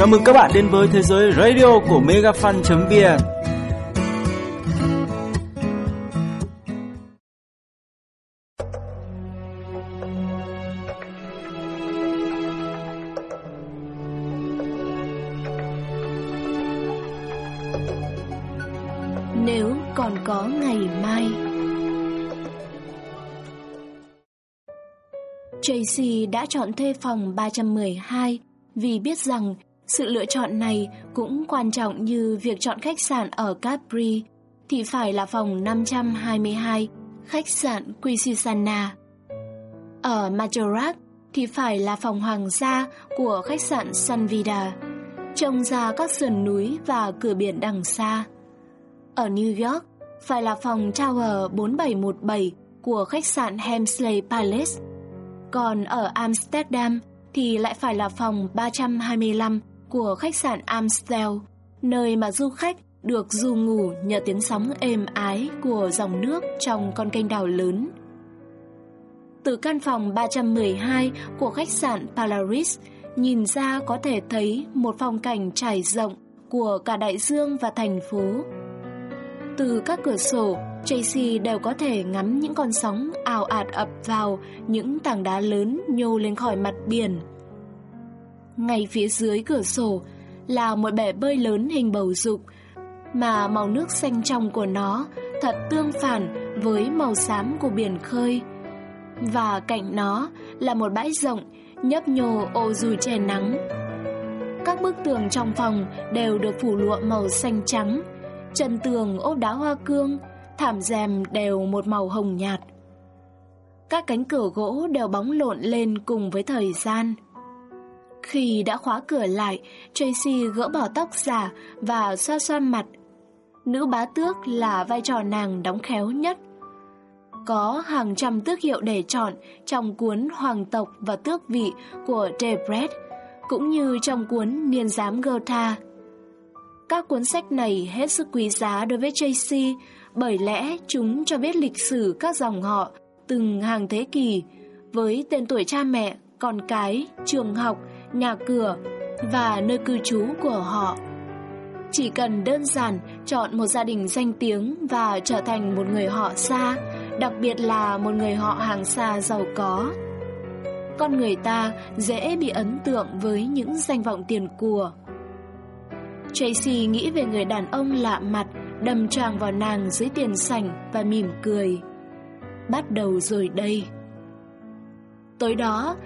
Chào mừng các bạn đến với thế giới radio của megafan.vn Nếu còn có ngày mai. Tracy đã chọn thuê phòng 312 vì biết rằng sự lựa chọn này cũng quan trọng như việc chọn khách sạn ở Capri thì phải là phòng 522, khách sạn Quisisana. Ở Majorac thì phải là phòng hoàng gia của khách sạn Sunvida, trông ra các sườn núi và cửa biển đằng xa. Ở New York phải là phòng Tower 4717 của khách sạn Hemsley Palace. Còn ở Amsterdam thì lại phải là phòng 325 của khách sạn Amstel, nơi mà du khách được du ngủ nhờ tiếng sóng êm ái của dòng nước trong con kênh đảo lớn. Từ căn phòng 312 của khách sạn Polaris, nhìn ra có thể thấy một phong cảnh trải rộng của cả đại dương và thành phố. Từ các cửa sổ, Tracy đều có thể ngắm những con sóng ào ạt ập vào những tảng đá lớn nhô lên khỏi mặt biển. Ngay phía dưới cửa sổ là một bể bơi lớn hình bầu dục, mà màu nước xanh trong của nó thật tương phản với màu xám của biển khơi. Và cạnh nó là một bãi rộng nhấp nhô ô dù che nắng. Các bức tường trong phòng đều được phủ lụa màu xanh trắng, trần tường ốp đá hoa cương, thảm rèm đều một màu hồng nhạt. Các cánh cửa gỗ đều bóng lộn lên cùng với thời gian. Khi đã khóa cửa lại, Tracy gỡ bỏ tóc giả và xoa xoa mặt. Nữ bá tước là vai trò nàng đóng khéo nhất. Có hàng trăm tước hiệu để chọn trong cuốn Hoàng tộc và tước vị của Debret, cũng như trong cuốn Niên giám Gotha. Các cuốn sách này hết sức quý giá đối với Tracy bởi lẽ chúng cho biết lịch sử các dòng họ từng hàng thế kỷ với tên tuổi cha mẹ, con cái, trường học, nhà cửa và nơi cư trú của họ. Chỉ cần đơn giản chọn một gia đình danh tiếng và trở thành một người họ xa, đặc biệt là một người họ hàng xa giàu có. Con người ta dễ bị ấn tượng với những danh vọng tiền của. Tracy nghĩ về người đàn ông lạ mặt đâm tràng vào nàng dưới tiền sảnh và mỉm cười. Bắt đầu rồi đây. Tối đó,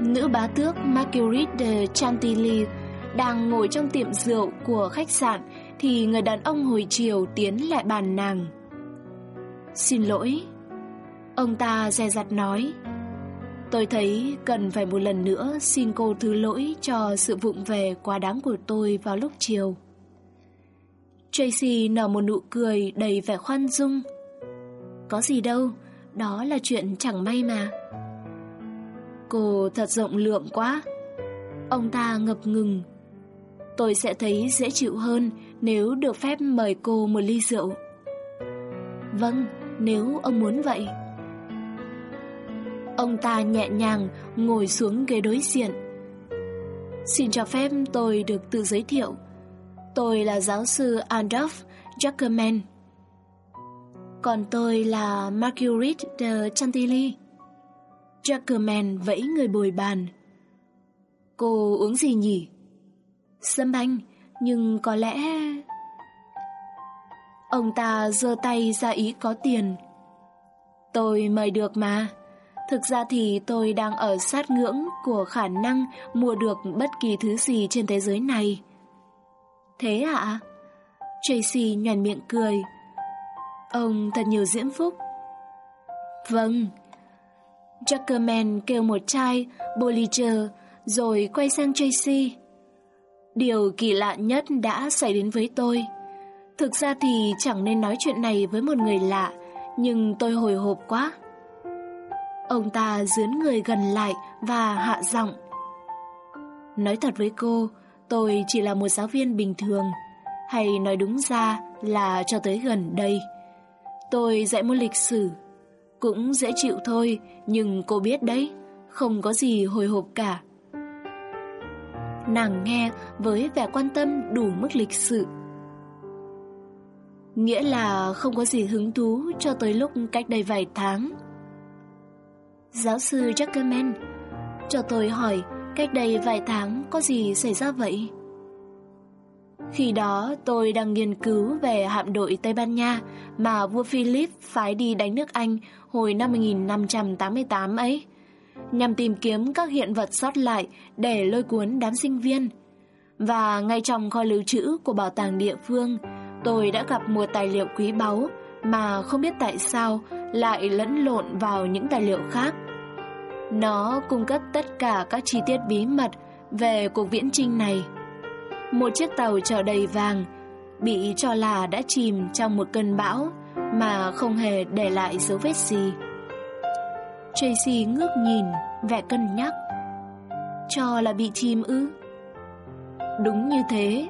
nữ bá tước Marguerite de Chantilly đang ngồi trong tiệm rượu của khách sạn thì người đàn ông hồi chiều tiến lại bàn nàng. Xin lỗi. Ông ta dè dặt nói. Tôi thấy cần phải một lần nữa xin cô thứ lỗi cho sự vụng về quá đáng của tôi vào lúc chiều. Tracy nở một nụ cười đầy vẻ khoan dung. Có gì đâu, đó là chuyện chẳng may mà. Cô thật rộng lượng quá. Ông ta ngập ngừng. Tôi sẽ thấy dễ chịu hơn nếu được phép mời cô một ly rượu. Vâng, nếu ông muốn vậy. Ông ta nhẹ nhàng ngồi xuống ghế đối diện. Xin cho phép tôi được tự giới thiệu. Tôi là giáo sư Adolf Jackerman. Còn tôi là Marguerite de Chantilly. Jackerman vẫy người bồi bàn. Cô uống gì nhỉ? Sâm banh, nhưng có lẽ... Ông ta giơ tay ra ý có tiền. Tôi mời được mà. Thực ra thì tôi đang ở sát ngưỡng của khả năng mua được bất kỳ thứ gì trên thế giới này. Thế ạ? Tracy nhoàn miệng cười. Ông thật nhiều diễm phúc. Vâng. Jackerman kêu một chai Bollinger rồi quay sang Tracy. Điều kỳ lạ nhất đã xảy đến với tôi. Thực ra thì chẳng nên nói chuyện này với một người lạ, nhưng tôi hồi hộp quá. Ông ta dướn người gần lại và hạ giọng. Nói thật với cô, tôi chỉ là một giáo viên bình thường, hay nói đúng ra là cho tới gần đây. Tôi dạy môn lịch sử, cũng dễ chịu thôi, nhưng cô biết đấy, không có gì hồi hộp cả. Nàng nghe với vẻ quan tâm đủ mức lịch sự. Nghĩa là không có gì hứng thú cho tới lúc cách đây vài tháng. Giáo sư Jackerman, cho tôi hỏi cách đây vài tháng có gì xảy ra vậy? Khi đó tôi đang nghiên cứu về hạm đội Tây Ban Nha mà vua Philip phái đi đánh nước Anh hồi năm 1588 ấy, nhằm tìm kiếm các hiện vật sót lại để lôi cuốn đám sinh viên. Và ngay trong kho lưu trữ của bảo tàng địa phương, tôi đã gặp một tài liệu quý báu mà không biết tại sao lại lẫn lộn vào những tài liệu khác. Nó cung cấp tất cả các chi tiết bí mật về cuộc viễn trinh này. Một chiếc tàu chở đầy vàng bị cho là đã chìm trong một cơn bão mà không hề để lại dấu vết gì. Tracy ngước nhìn, vẻ cân nhắc. Cho là bị chìm ư? Đúng như thế.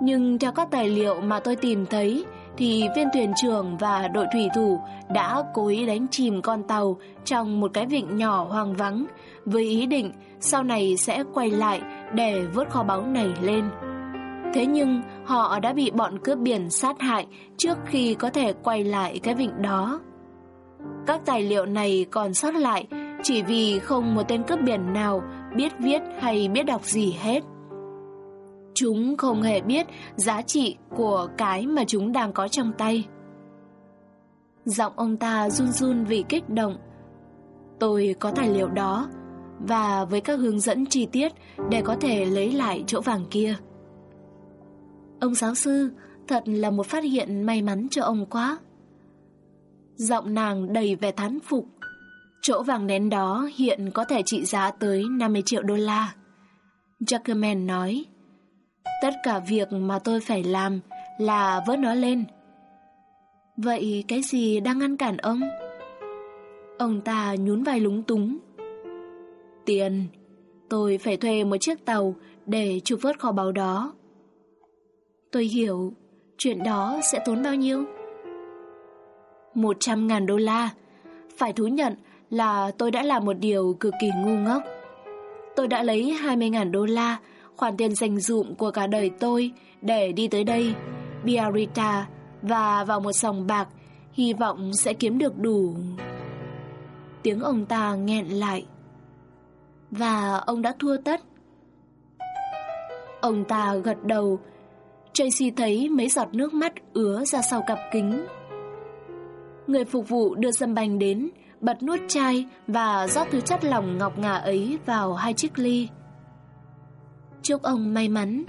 Nhưng theo các tài liệu mà tôi tìm thấy thì viên thuyền trưởng và đội thủy thủ đã cố ý đánh chìm con tàu trong một cái vịnh nhỏ hoang vắng, với ý định sau này sẽ quay lại để vớt kho báu này lên. Thế nhưng họ đã bị bọn cướp biển sát hại trước khi có thể quay lại cái vịnh đó. Các tài liệu này còn sót lại chỉ vì không một tên cướp biển nào biết viết hay biết đọc gì hết. Chúng không hề biết giá trị của cái mà chúng đang có trong tay. Giọng ông ta run run vì kích động. Tôi có tài liệu đó và với các hướng dẫn chi tiết để có thể lấy lại chỗ vàng kia. Ông giáo sư, thật là một phát hiện may mắn cho ông quá. Giọng nàng đầy vẻ thán phục. Chỗ vàng nén đó hiện có thể trị giá tới 50 triệu đô la. Jackerman nói, tất cả việc mà tôi phải làm là vớt nó lên. Vậy cái gì đang ngăn cản ông? Ông ta nhún vai lúng túng. Tiền, tôi phải thuê một chiếc tàu để trục vớt kho báu đó. Tôi hiểu, chuyện đó sẽ tốn bao nhiêu? 100 ngàn đô la. Phải thú nhận là tôi đã làm một điều cực kỳ ngu ngốc. Tôi đã lấy 20 ngàn đô la, khoản tiền dành dụm của cả đời tôi để đi tới đây, Biarritz và vào một sòng bạc, hy vọng sẽ kiếm được đủ. Tiếng ông ta nghẹn lại. Và ông đã thua tất. Ông ta gật đầu. Tracy thấy mấy giọt nước mắt ứa ra sau cặp kính. Người phục vụ đưa dâm bành đến, bật nuốt chai và rót thứ chất lỏng ngọc ngà ấy vào hai chiếc ly. Chúc ông may mắn.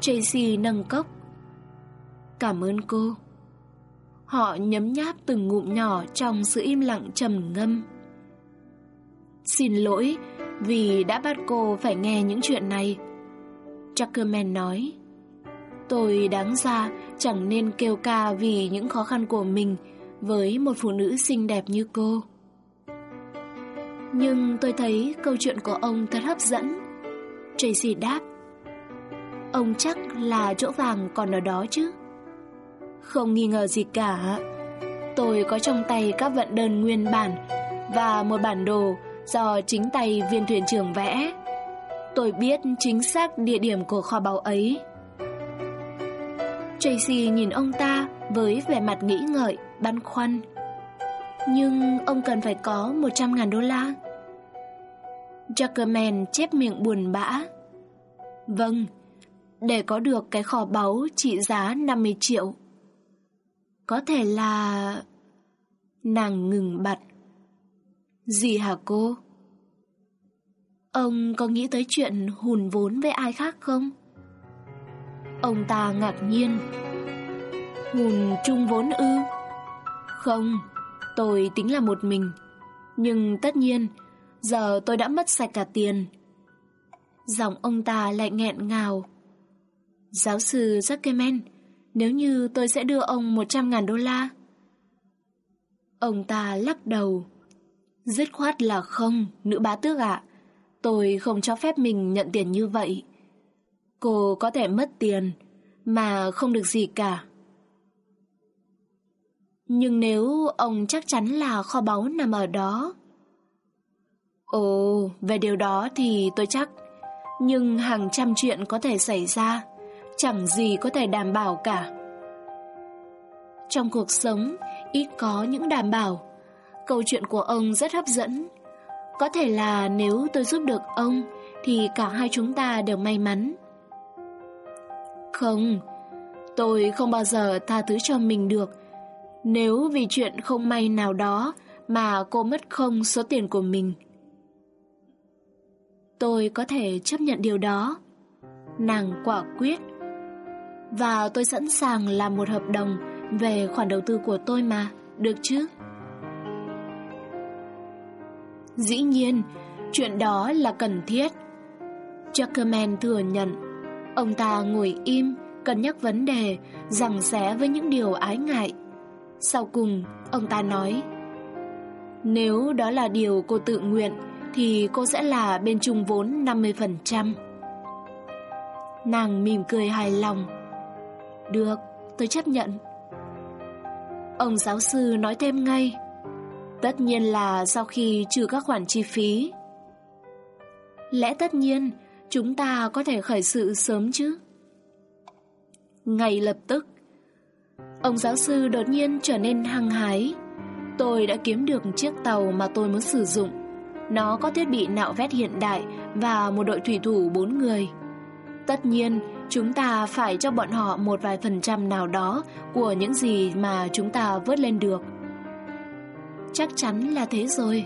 Tracy nâng cốc. Cảm ơn cô. Họ nhấm nháp từng ngụm nhỏ trong sự im lặng trầm ngâm. Xin lỗi vì đã bắt cô phải nghe những chuyện này. Chuckerman nói. Tôi đáng ra chẳng nên kêu ca vì những khó khăn của mình với một phụ nữ xinh đẹp như cô. Nhưng tôi thấy câu chuyện của ông thật hấp dẫn. Tracy đáp. Ông chắc là chỗ vàng còn ở đó chứ? Không nghi ngờ gì cả. Tôi có trong tay các vận đơn nguyên bản và một bản đồ do chính tay viên thuyền trưởng vẽ. Tôi biết chính xác địa điểm của kho báu ấy. Tracy nhìn ông ta với vẻ mặt nghĩ ngợi, băn khoăn. Nhưng ông cần phải có 100 ngàn đô la. Jackerman chép miệng buồn bã. Vâng, để có được cái kho báu trị giá 50 triệu. Có thể là... Nàng ngừng bặt. Gì hả cô? Ông có nghĩ tới chuyện hùn vốn với ai khác không? Ông ta ngạc nhiên. Hùn chung vốn ư? Không, tôi tính là một mình. Nhưng tất nhiên, giờ tôi đã mất sạch cả tiền. Giọng ông ta lại nghẹn ngào. Giáo sư Zuckerman, nếu như tôi sẽ đưa ông 100 ngàn đô la. Ông ta lắc đầu. Dứt khoát là không, nữ bá tước ạ. Tôi không cho phép mình nhận tiền như vậy. Cô có thể mất tiền, mà không được gì cả. Nhưng nếu ông chắc chắn là kho báu nằm ở đó... Ồ, về điều đó thì tôi chắc. Nhưng hàng trăm chuyện có thể xảy ra, chẳng gì có thể đảm bảo cả. Trong cuộc sống, ít có những đảm bảo. Câu chuyện của ông rất hấp dẫn. Có thể là nếu tôi giúp được ông, thì cả hai chúng ta đều may mắn. Không, tôi không bao giờ tha thứ cho mình được. Nếu vì chuyện không may nào đó mà cô mất không số tiền của mình. Tôi có thể chấp nhận điều đó. Nàng quả quyết. Và tôi sẵn sàng làm một hợp đồng về khoản đầu tư của tôi mà, được chứ? Dĩ nhiên, chuyện đó là cần thiết. Jackerman thừa nhận, ông ta ngồi im, cân nhắc vấn đề, rằng xé với những điều ái ngại. Sau cùng, ông ta nói, nếu đó là điều cô tự nguyện, thì cô sẽ là bên chung vốn 50%. Nàng mỉm cười hài lòng. Được, tôi chấp nhận. Ông giáo sư nói thêm ngay. Tất nhiên là sau khi trừ các khoản chi phí. Lẽ tất nhiên, chúng ta có thể khởi sự sớm chứ? Ngay lập tức, ông giáo sư đột nhiên trở nên hăng hái. Tôi đã kiếm được chiếc tàu mà tôi muốn sử dụng. Nó có thiết bị nạo vét hiện đại và một đội thủy thủ bốn người. Tất nhiên, chúng ta phải cho bọn họ một vài phần trăm nào đó của những gì mà chúng ta vớt lên được. Chắc chắn là thế rồi.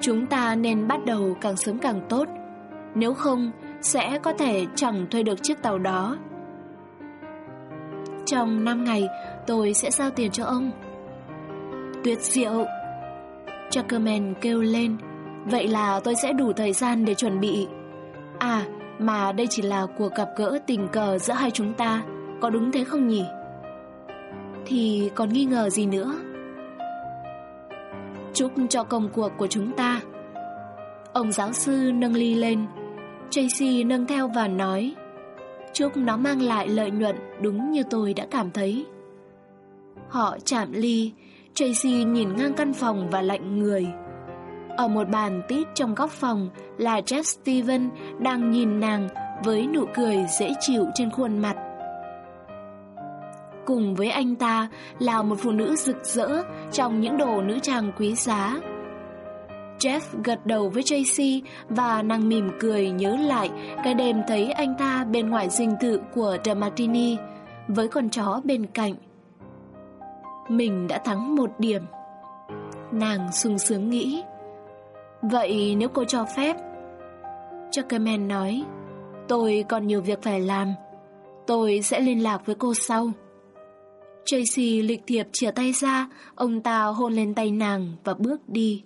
Chúng ta nên bắt đầu càng sớm càng tốt, nếu không sẽ có thể chẳng thuê được chiếc tàu đó. Trong 5 ngày tôi sẽ giao tiền cho ông. Tuyệt diệu! Chuckerman kêu lên, vậy là tôi sẽ đủ thời gian để chuẩn bị. À, mà đây chỉ là cuộc gặp gỡ tình cờ giữa hai chúng ta. Có đúng thế không nhỉ? Thì còn nghi ngờ gì nữa? Chúc cho công cuộc của chúng ta. Ông giáo sư nâng ly lên. Tracy nâng theo và nói Chúc nó mang lại lợi nhuận đúng như tôi đã cảm thấy. Họ chạm ly. Tracy nhìn ngang căn phòng và lạnh người ở một bàn tít trong góc phòng là Jeff Steven đang nhìn nàng với nụ cười dễ chịu trên khuôn mặt. Cùng với anh ta là một phụ nữ rực rỡ trong những đồ nữ trang quý giá. Jeff gật đầu với Tracy và nàng mỉm cười nhớ lại cái đêm thấy anh ta bên ngoài dinh thự của The Martini với con chó bên cạnh. Mình đã thắng một điểm. Nàng sung sướng nghĩ. Vậy nếu cô cho phép Chuckerman nói, Tôi còn nhiều việc phải làm Tôi sẽ liên lạc với cô sau Tracy lịch thiệp chia tay ra, Ông ta hôn lên tay nàng và bước đi